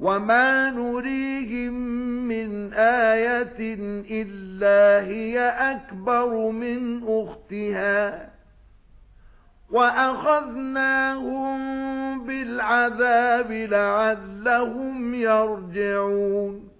وَمَا نُرِيهِم مِّنْ آيَةٍ إِلَّا هِيَ أَكْبَرُ مِنْ أُخْتِهَا وَأَخَذْنَاهُم بِالْعَذَابِ لَعَلَّهُمْ يَرْجِعُونَ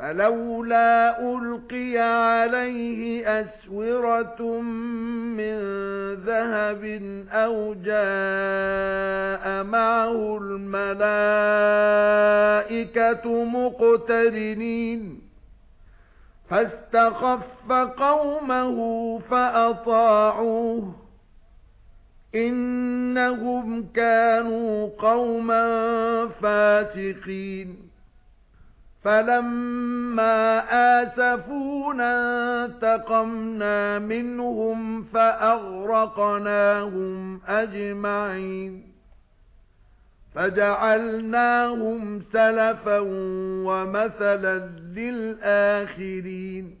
فَلَوْلَا أُلْقِيَ عَلَيْهِ أَسْوِرَةٌ مِّن ذَهَبٍ أَوْ جَاءَ مَعَهُ الْمَلَائِكَةُ مُقْتَرِنِينَ فَاسْتَخَفَّ قَوْمَهُ فَأَطَاعُوهُ إِنَّهُمْ كَانُوا قَوْمًا فَاسِقِينَ فَلَمَّا آسَفُونَا انتَقَمْنَا مِنْهُمْ فَأَغْرَقْنَاهُمْ أَجْمَعِينَ فَجَعَلْنَاهُمْ سَلَفًا وَمَثَلًا لِلْآخِرِينَ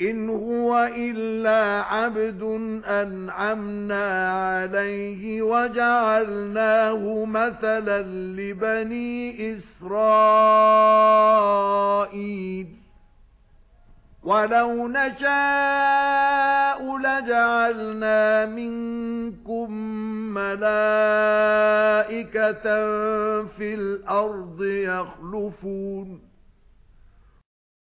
إِنْ هُوَ إِلَّا عَبْدٌ أَنْعَمْنَا عَلَيْهِ وَجَعَلْنَاهُ مَثَلًا لِبَنِي إِسْرَائِيلَ وَلَوْ نَشَاءُ لَجَعَلْنَا مِنكُم مَّلَائِكَةً فِي الْأَرْضِ يَخْلُفُونَ